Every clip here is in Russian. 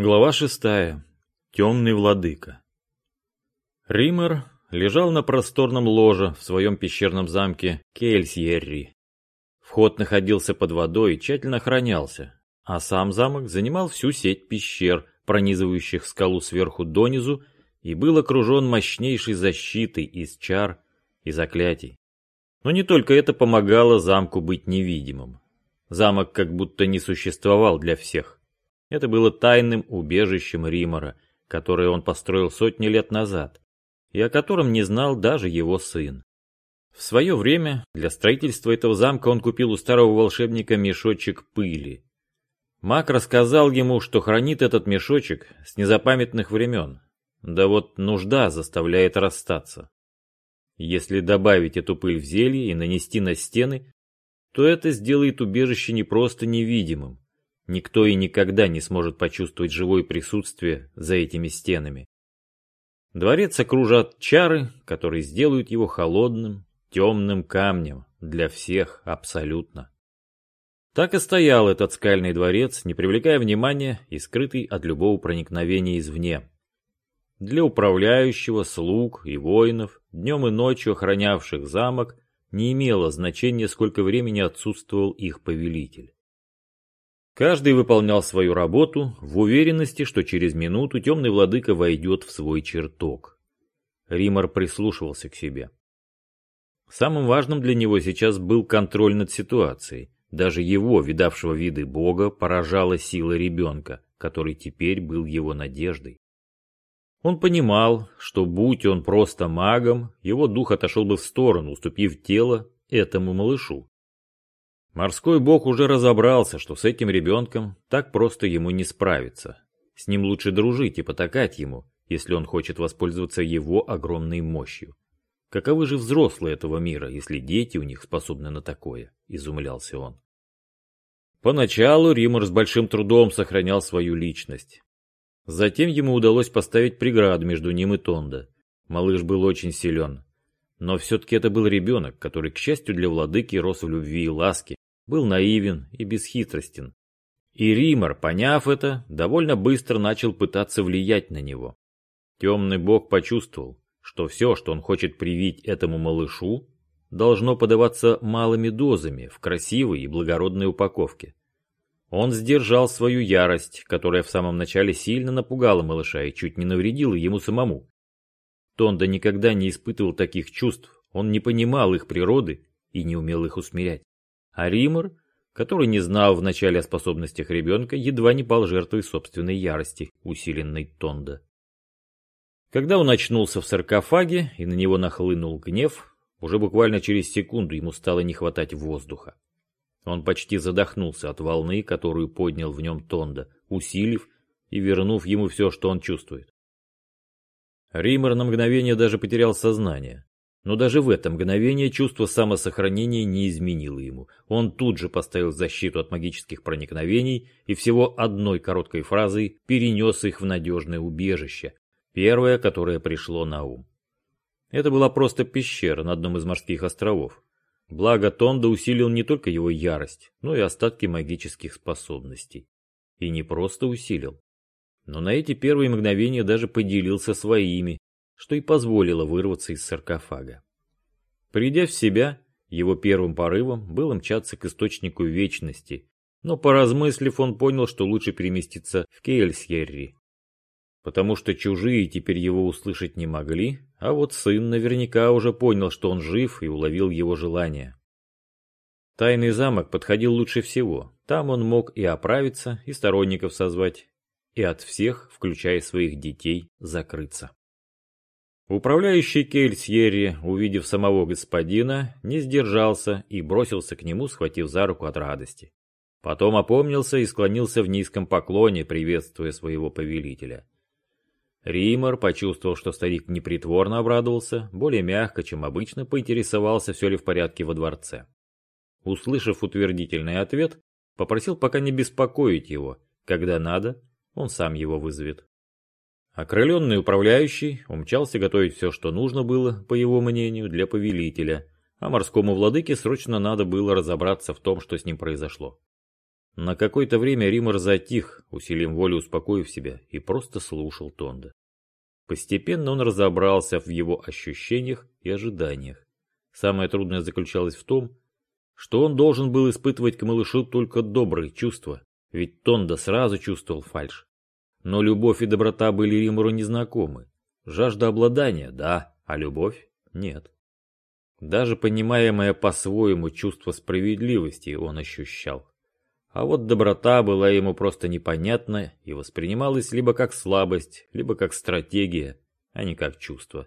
Глава шестая. Темный владыка. Ример лежал на просторном ложе в своем пещерном замке Кельсьерри. Вход находился под водой и тщательно охранялся, а сам замок занимал всю сеть пещер, пронизывающих скалу сверху донизу, и был окружен мощнейшей защитой из чар и заклятий. Но не только это помогало замку быть невидимым. Замок как будто не существовал для всех. Это было тайным убежищем Римора, которое он построил сотни лет назад, и о котором не знал даже его сын. В свое время для строительства этого замка он купил у старого волшебника мешочек пыли. Маг рассказал ему, что хранит этот мешочек с незапамятных времен. Да вот нужда заставляет расстаться. Если добавить эту пыль в зелье и нанести на стены, то это сделает убежище не просто невидимым, Никто и никогда не сможет почувствовать живое присутствие за этими стенами. Дворец окружат чары, которые сделают его холодным, темным камнем для всех абсолютно. Так и стоял этот скальный дворец, не привлекая внимания и скрытый от любого проникновения извне. Для управляющего, слуг и воинов, днем и ночью охранявших замок, не имело значения, сколько времени отсутствовал их повелитель. Каждый выполнял свою работу в уверенности, что через минуту темный владыка войдет в свой чертог. Римор прислушивался к себе. Самым важным для него сейчас был контроль над ситуацией. Даже его, видавшего виды бога, поражала сила ребенка, который теперь был его надеждой. Он понимал, что будь он просто магом, его дух отошел бы в сторону, уступив тело этому малышу. Морской бог уже разобрался, что с этим ребенком так просто ему не справиться. С ним лучше дружить и потакать ему, если он хочет воспользоваться его огромной мощью. Каковы же взрослые этого мира, если дети у них способны на такое? Изумлялся он. Поначалу Римор с большим трудом сохранял свою личность. Затем ему удалось поставить преграду между ним и Тондо. Малыш был очень силен. Но все-таки это был ребенок, который, к счастью для владыки, рос в любви и ласке, был наивен и бесхитростен. И Римор, поняв это, довольно быстро начал пытаться влиять на него. Темный бог почувствовал, что все, что он хочет привить этому малышу, должно подаваться малыми дозами в красивой и благородной упаковке. Он сдержал свою ярость, которая в самом начале сильно напугала малыша и чуть не навредила ему самому. Тонда никогда не испытывал таких чувств, он не понимал их природы и не умел их усмирять. А Римор, который не знал вначале о способностях ребенка, едва не пал жертвой собственной ярости, усиленной Тонда. Когда он очнулся в саркофаге и на него нахлынул гнев, уже буквально через секунду ему стало не хватать воздуха. Он почти задохнулся от волны, которую поднял в нем Тонда, усилив и вернув ему все, что он чувствует. Ример на мгновение даже потерял сознание. Но даже в это мгновение чувство самосохранения не изменило ему. Он тут же поставил защиту от магических проникновений и всего одной короткой фразой перенес их в надежное убежище, первое, которое пришло на ум. Это была просто пещера на одном из морских островов. Благо Тонда усилил не только его ярость, но и остатки магических способностей. И не просто усилил, но на эти первые мгновения даже поделился своими, что и позволило вырваться из саркофага. Придя в себя, его первым порывом было мчаться к источнику вечности, но поразмыслив, он понял, что лучше переместиться в Кейльсьерри, потому что чужие теперь его услышать не могли, а вот сын наверняка уже понял, что он жив и уловил его желание. Тайный замок подходил лучше всего, там он мог и оправиться, и сторонников созвать, и от всех, включая своих детей, закрыться. Управляющий Кельсьерри, увидев самого господина, не сдержался и бросился к нему, схватив за руку от радости. Потом опомнился и склонился в низком поклоне, приветствуя своего повелителя. Римор почувствовал, что старик непритворно обрадовался, более мягко, чем обычно, поинтересовался, все ли в порядке во дворце. Услышав утвердительный ответ, попросил пока не беспокоить его. Когда надо, он сам его вызовет. Окрыленный управляющий умчался готовить все, что нужно было, по его мнению, для повелителя, а морскому владыке срочно надо было разобраться в том, что с ним произошло. На какое-то время Римор затих, усилием воли успокоив себя, и просто слушал Тонда. Постепенно он разобрался в его ощущениях и ожиданиях. Самое трудное заключалось в том, что он должен был испытывать к малышу только добрые чувства, ведь Тонда сразу чувствовал фальшь. Но любовь и доброта были Римору незнакомы. Жажда обладания – да, а любовь – нет. Даже понимаемое по-своему чувство справедливости он ощущал. А вот доброта была ему просто непонятна и воспринималась либо как слабость, либо как стратегия, а не как чувство.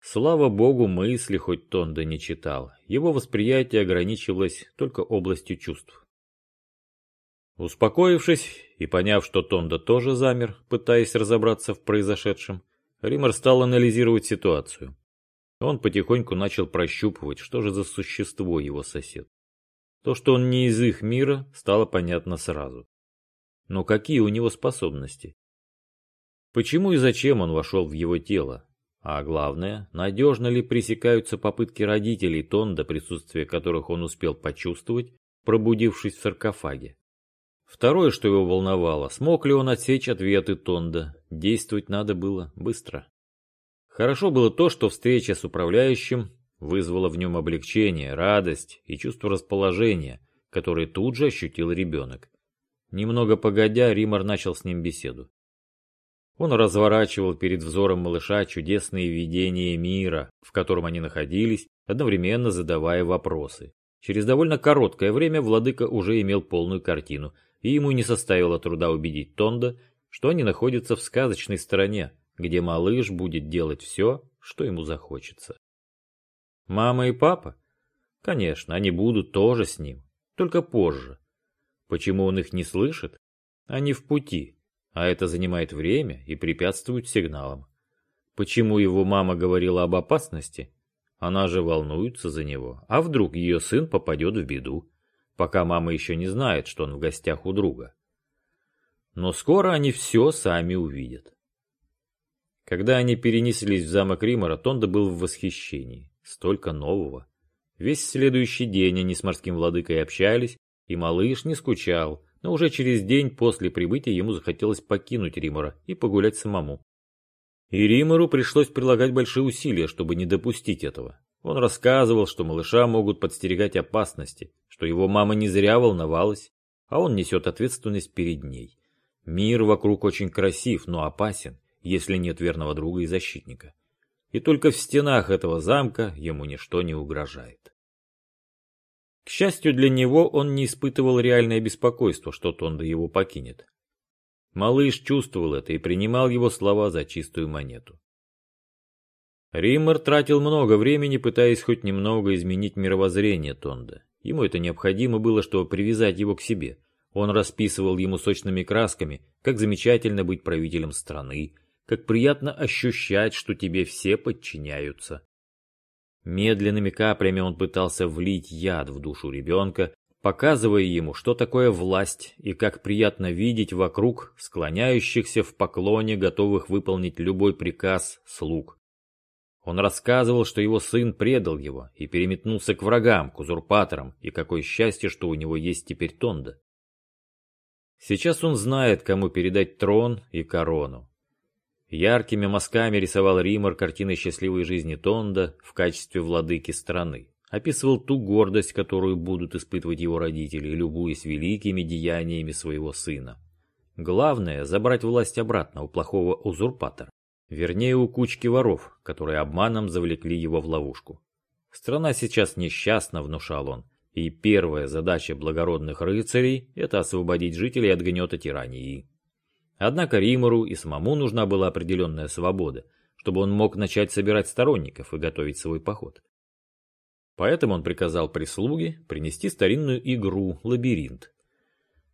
Слава богу, мысли хоть Тонда не читал, его восприятие ограничивалось только областью чувств. Успокоившись и поняв, что Тонда тоже замер, пытаясь разобраться в произошедшем, Риммер стал анализировать ситуацию. Он потихоньку начал прощупывать, что же за существо его сосед. То, что он не из их мира, стало понятно сразу. Но какие у него способности? Почему и зачем он вошел в его тело? А главное, надежно ли пресекаются попытки родителей Тонда, присутствие которых он успел почувствовать, пробудившись в саркофаге? Второе, что его волновало, смог ли он отсечь ответы Тонда. Действовать надо было быстро. Хорошо было то, что встреча с управляющим вызвала в нем облегчение, радость и чувство расположения, которое тут же ощутил ребенок. Немного погодя, Римар начал с ним беседу. Он разворачивал перед взором малыша чудесные видения мира, в котором они находились, одновременно задавая вопросы. Через довольно короткое время владыка уже имел полную картину, и ему не составило труда убедить Тонда, что они находятся в сказочной стране, где малыш будет делать все, что ему захочется. Мама и папа? Конечно, они будут тоже с ним, только позже. Почему он их не слышит? Они в пути, а это занимает время и препятствует сигналам. Почему его мама говорила об опасности? Она же волнуется за него, а вдруг ее сын попадет в беду, пока мама еще не знает, что он в гостях у друга. Но скоро они все сами увидят. Когда они перенеслись в замок Римора, Тонда был в восхищении. Столько нового. Весь следующий день они с морским владыкой общались, и малыш не скучал, но уже через день после прибытия ему захотелось покинуть Римора и погулять самому. И Римору пришлось прилагать большие усилия, чтобы не допустить этого. Он рассказывал, что малыша могут подстерегать опасности, что его мама не зря волновалась, а он несет ответственность перед ней. Мир вокруг очень красив, но опасен, если нет верного друга и защитника. И только в стенах этого замка ему ничто не угрожает. К счастью для него, он не испытывал реальное беспокойство, что Тонда его покинет. Малыш чувствовал это и принимал его слова за чистую монету. Риммер тратил много времени, пытаясь хоть немного изменить мировоззрение Тонда. Ему это необходимо было, чтобы привязать его к себе. Он расписывал ему сочными красками, как замечательно быть правителем страны, как приятно ощущать, что тебе все подчиняются. Медленными каплями он пытался влить яд в душу ребенка, показывая ему, что такое власть и как приятно видеть вокруг склоняющихся в поклоне, готовых выполнить любой приказ слуг. Он рассказывал, что его сын предал его и переметнулся к врагам, к узурпаторам, и какое счастье, что у него есть теперь Тонда. Сейчас он знает, кому передать трон и корону. Яркими мазками рисовал Римор картины счастливой жизни Тонда в качестве владыки страны. Описывал ту гордость, которую будут испытывать его родители, любуясь великими деяниями своего сына. Главное – забрать власть обратно у плохого узурпатора. Вернее, у кучки воров, которые обманом завлекли его в ловушку. Страна сейчас несчастна, внушал он, и первая задача благородных рыцарей – это освободить жителей от гнета тирании. Однако Римору и самому нужна была определенная свобода, чтобы он мог начать собирать сторонников и готовить свой поход. Поэтому он приказал прислуге принести старинную игру «Лабиринт».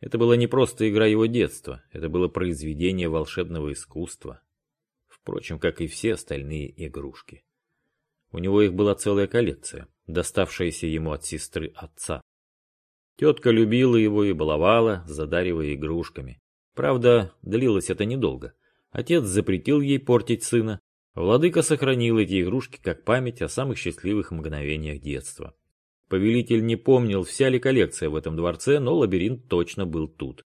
Это была не просто игра его детства, это было произведение волшебного искусства. Впрочем, как и все остальные игрушки. У него их была целая коллекция, доставшаяся ему от сестры отца. Тетка любила его и баловала, задаривая игрушками. Правда, длилось это недолго. Отец запретил ей портить сына. Владыка сохранил эти игрушки как память о самых счастливых мгновениях детства. Повелитель не помнил, вся ли коллекция в этом дворце, но лабиринт точно был тут.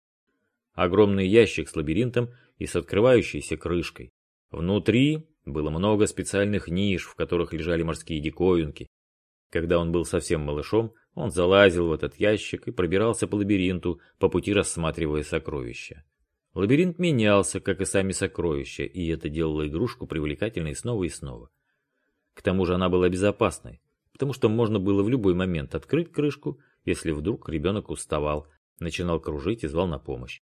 Огромный ящик с лабиринтом и с открывающейся крышкой. Внутри было много специальных ниш, в которых лежали морские диковинки. Когда он был совсем малышом, он залазил в этот ящик и пробирался по лабиринту, по пути рассматривая сокровища. Лабиринт менялся, как и сами сокровища, и это делало игрушку привлекательной снова и снова. К тому же она была безопасной, потому что можно было в любой момент открыть крышку, если вдруг ребенок уставал, начинал кружить и звал на помощь.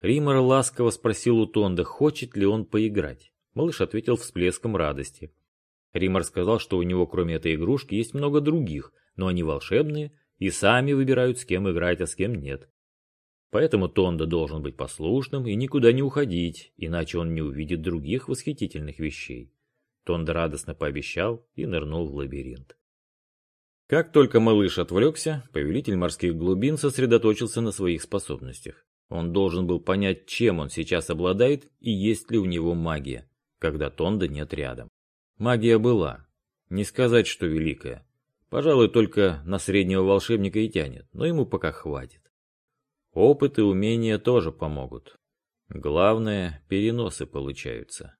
Римор ласково спросил у Тонда, хочет ли он поиграть. Малыш ответил всплеском радости. Римор сказал, что у него кроме этой игрушки есть много других, но они волшебные и сами выбирают, с кем играть, а с кем нет. Поэтому Тонда должен быть послушным и никуда не уходить, иначе он не увидит других восхитительных вещей. Тонда радостно пообещал и нырнул в лабиринт. Как только малыш отвлекся, повелитель морских глубин сосредоточился на своих способностях. Он должен был понять, чем он сейчас обладает и есть ли у него магия, когда Тонда нет рядом. Магия была. Не сказать, что великая. Пожалуй, только на среднего волшебника и тянет, но ему пока хватит. Опыт и умения тоже помогут. Главное, переносы получаются.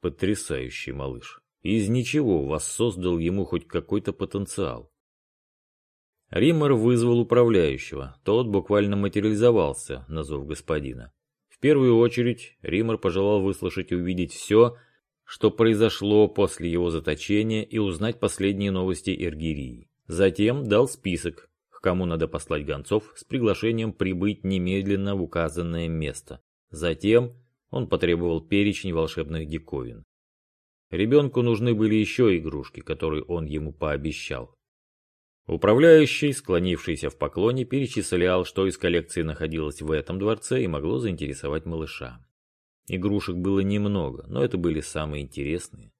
Потрясающий малыш. Из ничего воссоздал ему хоть какой-то потенциал. Риммер вызвал управляющего. Тот буквально материализовался на зов господина. В первую очередь Риммер пожелал выслушать и увидеть все, что произошло после его заточения и узнать последние новости Эргирии. Затем дал список, кому надо послать гонцов с приглашением прибыть немедленно в указанное место. Затем он потребовал перечень волшебных диковин. Ребенку нужны были еще игрушки, которые он ему пообещал. Управляющий, склонившийся в поклоне, перечислял, что из коллекции находилось в этом дворце и могло заинтересовать малыша. Игрушек было немного, но это были самые интересные.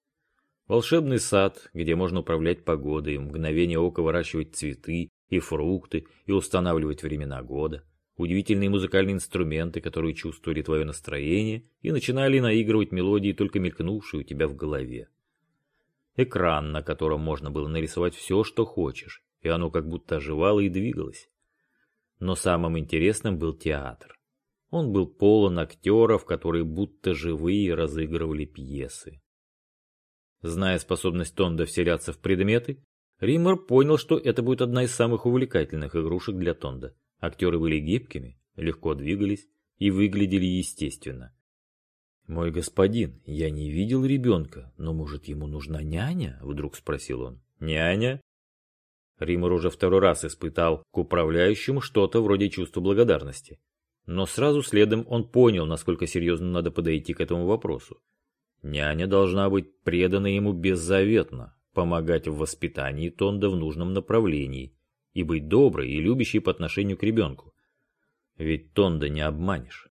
Волшебный сад, где можно управлять погодой, мгновение ока выращивать цветы, и фрукты, и устанавливать времена года, удивительные музыкальные инструменты, которые чувствовали твое настроение и начинали наигрывать мелодии, только мелькнувшие у тебя в голове. Экран, на котором можно было нарисовать все, что хочешь, и оно как будто оживало и двигалось. Но самым интересным был театр. Он был полон актеров, которые будто живые разыгрывали пьесы. Зная способность Тонда вселяться в предметы, Риммер понял, что это будет одна из самых увлекательных игрушек для Тонда. Актеры были гибкими, легко двигались и выглядели естественно. «Мой господин, я не видел ребенка, но, может, ему нужна няня?» — вдруг спросил он. «Няня?» Риммер уже второй раз испытал к управляющему что-то вроде чувства благодарности. Но сразу следом он понял, насколько серьезно надо подойти к этому вопросу. Няня должна быть предана ему беззаветно, помогать в воспитании Тонда в нужном направлении и быть доброй и любящей по отношению к ребенку. Ведь Тонда не обманешь.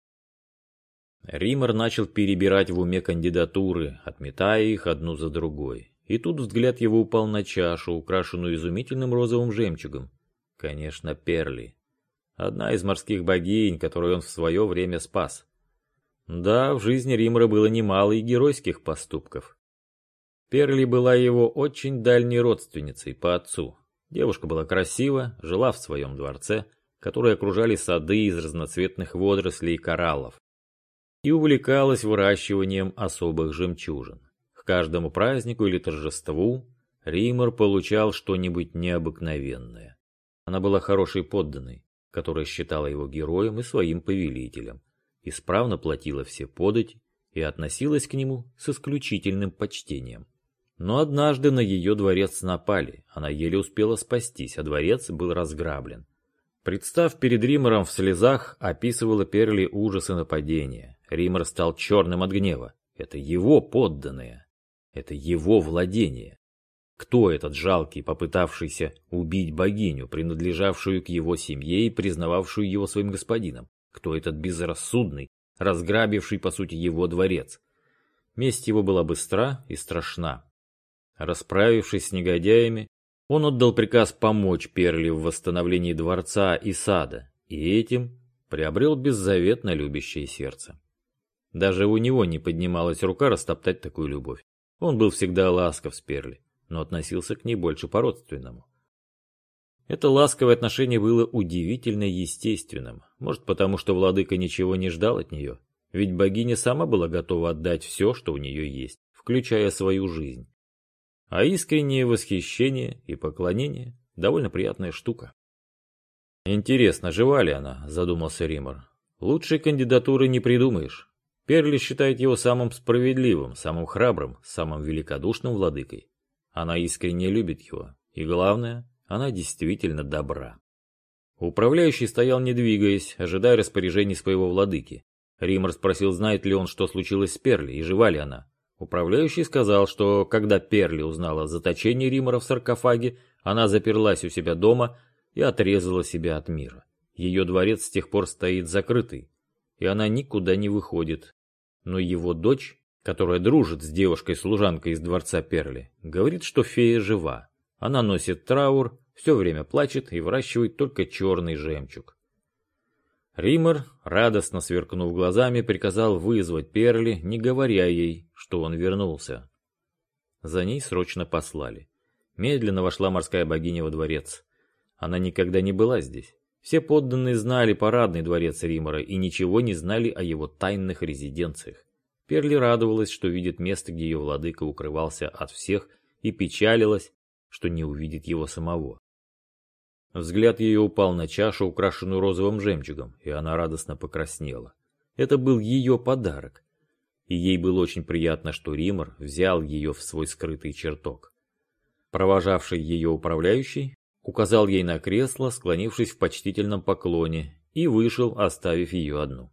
Ример начал перебирать в уме кандидатуры, отметая их одну за другой. И тут взгляд его упал на чашу, украшенную изумительным розовым жемчугом. Конечно, Перли. Одна из морских богинь, которую он в свое время спас. Да, в жизни Римера было немало и геройских поступков. Перли была его очень дальней родственницей по отцу. Девушка была красива, жила в своем дворце, который окружали сады из разноцветных водорослей и кораллов, и увлекалась выращиванием особых жемчужин. К каждому празднику или торжеству Ример получал что-нибудь необыкновенное. Она была хорошей подданной, которая считала его героем и своим повелителем, исправно платила все подати и относилась к нему с исключительным почтением. Но однажды на ее дворец напали, она еле успела спастись, а дворец был разграблен. Представ перед Римером в слезах, описывала Перли ужасы нападения. Ример стал черным от гнева. Это его подданные. Это его владение. Кто этот жалкий, попытавшийся убить богиню, принадлежавшую к его семье и признававшую его своим господином? Кто этот безрассудный, разграбивший, по сути, его дворец? Месть его была быстра и страшна. Расправившись с негодяями, он отдал приказ помочь Перли в восстановлении дворца и сада, и этим приобрел беззаветно любящее сердце. Даже у него не поднималась рука растоптать такую любовь. Он был всегда ласков с Перли, но относился к ней больше по-родственному. Это ласковое отношение было удивительно естественным, может потому, что владыка ничего не ждал от нее, ведь богиня сама была готова отдать все, что у нее есть, включая свою жизнь. А искреннее восхищение и поклонение – довольно приятная штука. «Интересно, жива ли она?» – задумался Римор. «Лучшей кандидатуры не придумаешь. Перли считает его самым справедливым, самым храбрым, самым великодушным владыкой. Она искренне любит его. И главное, она действительно добра. Управляющий стоял не двигаясь, ожидая распоряжений своего владыки. Римор спросил, знает ли он, что случилось с Перли и жива ли она. Управляющий сказал, что когда Перли узнала о заточении Римора в саркофаге, она заперлась у себя дома и отрезала себя от мира. Ее дворец с тех пор стоит закрытый, и она никуда не выходит. Но его дочь, которая дружит с девушкой-служанкой из дворца Перли, говорит, что фея жива. Она носит траур, все время плачет и выращивает только черный жемчуг. Ример, радостно сверкнув глазами, приказал вызвать Перли, не говоря ей, что он вернулся. За ней срочно послали. Медленно вошла морская богиня во дворец. Она никогда не была здесь. Все подданные знали парадный дворец Римора и ничего не знали о его тайных резиденциях. Перли радовалась, что видит место, где ее владыка укрывался от всех, и печалилась, что не увидит его самого. Взгляд ее упал на чашу, украшенную розовым жемчугом, и она радостно покраснела. Это был ее подарок. И ей было очень приятно, что Римор взял ее в свой скрытый чертог. Провожавший ее управляющий указал ей на кресло, склонившись в почтительном поклоне, и вышел, оставив ее одну.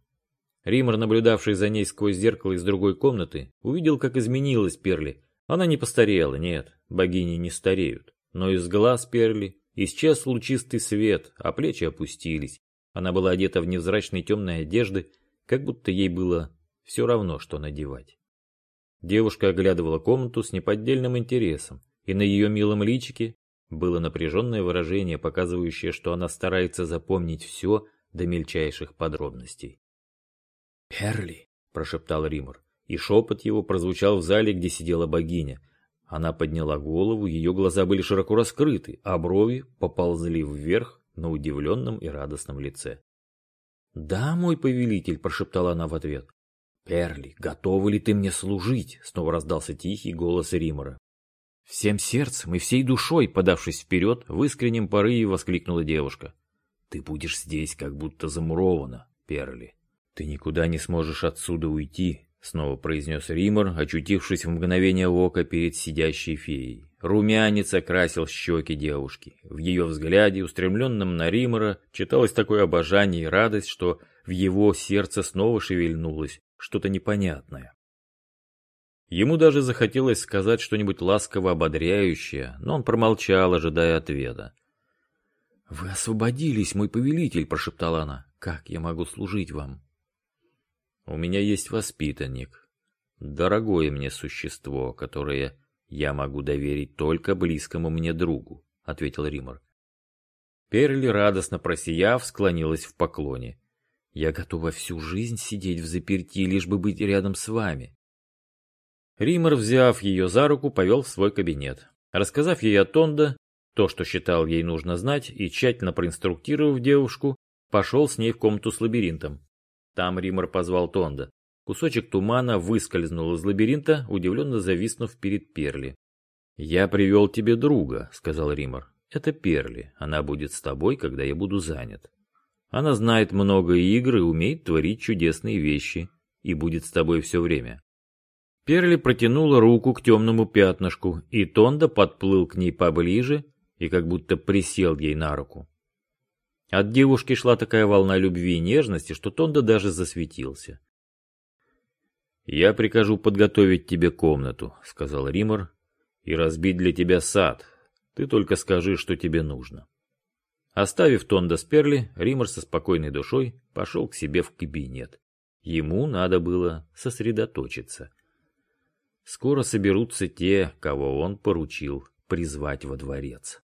Римор, наблюдавший за ней сквозь зеркало из другой комнаты, увидел, как изменилась Перли. Она не постарела, нет, богини не стареют. Но из глаз Перли исчез лучистый свет, а плечи опустились. Она была одета в невзрачные темные одежды, как будто ей было все равно, что надевать. Девушка оглядывала комнату с неподдельным интересом, и на ее милом личике было напряженное выражение, показывающее, что она старается запомнить все до мельчайших подробностей. «Перли!» – прошептал Римор, и шепот его прозвучал в зале, где сидела богиня. Она подняла голову, ее глаза были широко раскрыты, а брови поползли вверх на удивленном и радостном лице. «Да, мой повелитель!» – прошептала она в ответ. «Перли, готова ли ты мне служить?» – снова раздался тихий голос Римора. Всем сердцем и всей душой, подавшись вперед, в искреннем порыве воскликнула девушка. «Ты будешь здесь, как будто замурована, Перли. Ты никуда не сможешь отсюда уйти», — снова произнес Римор, очутившись в мгновение ока перед сидящей феей. Румянец окрасил щеки девушки. В ее взгляде, устремленном на Римора, читалось такое обожание и радость, что в его сердце снова шевельнулось что-то непонятное. Ему даже захотелось сказать что-нибудь ласково ободряющее, но он промолчал, ожидая ответа. «Вы освободились, мой повелитель», — прошептала она. «Как я могу служить вам?» «У меня есть воспитанник, дорогое мне существо, которое я могу доверить только близкому мне другу», — ответил Римор. Перли, радостно просияв, склонилась в поклоне. «Я готова всю жизнь сидеть в заперти, лишь бы быть рядом с вами. Ример, взяв ее за руку, повел в свой кабинет. Рассказав ей о Тондо, то, что считал ей нужно знать, и тщательно проинструктировав девушку, пошел с ней в комнату с лабиринтом. Там Ример позвал Тонда. Кусочек тумана выскользнул из лабиринта, удивленно зависнув перед Перли. «Я привел тебе друга», — сказал Ример. «Это Перли. Она будет с тобой, когда я буду занят. Она знает много игр и умеет творить чудесные вещи, и будет с тобой все время. Перли протянула руку к темному пятнышку, и Тонда подплыл к ней поближе и как будто присел ей на руку. От девушки шла такая волна любви и нежности, что Тонда даже засветился. «Я прикажу подготовить тебе комнату», — сказал Римор, — «и разбить для тебя сад. Ты только скажи, что тебе нужно». Оставив Тонда с Перли, Римор со спокойной душой пошел к себе в кабинет. Ему надо было сосредоточиться. Скоро соберутся те, кого он поручил призвать во дворец.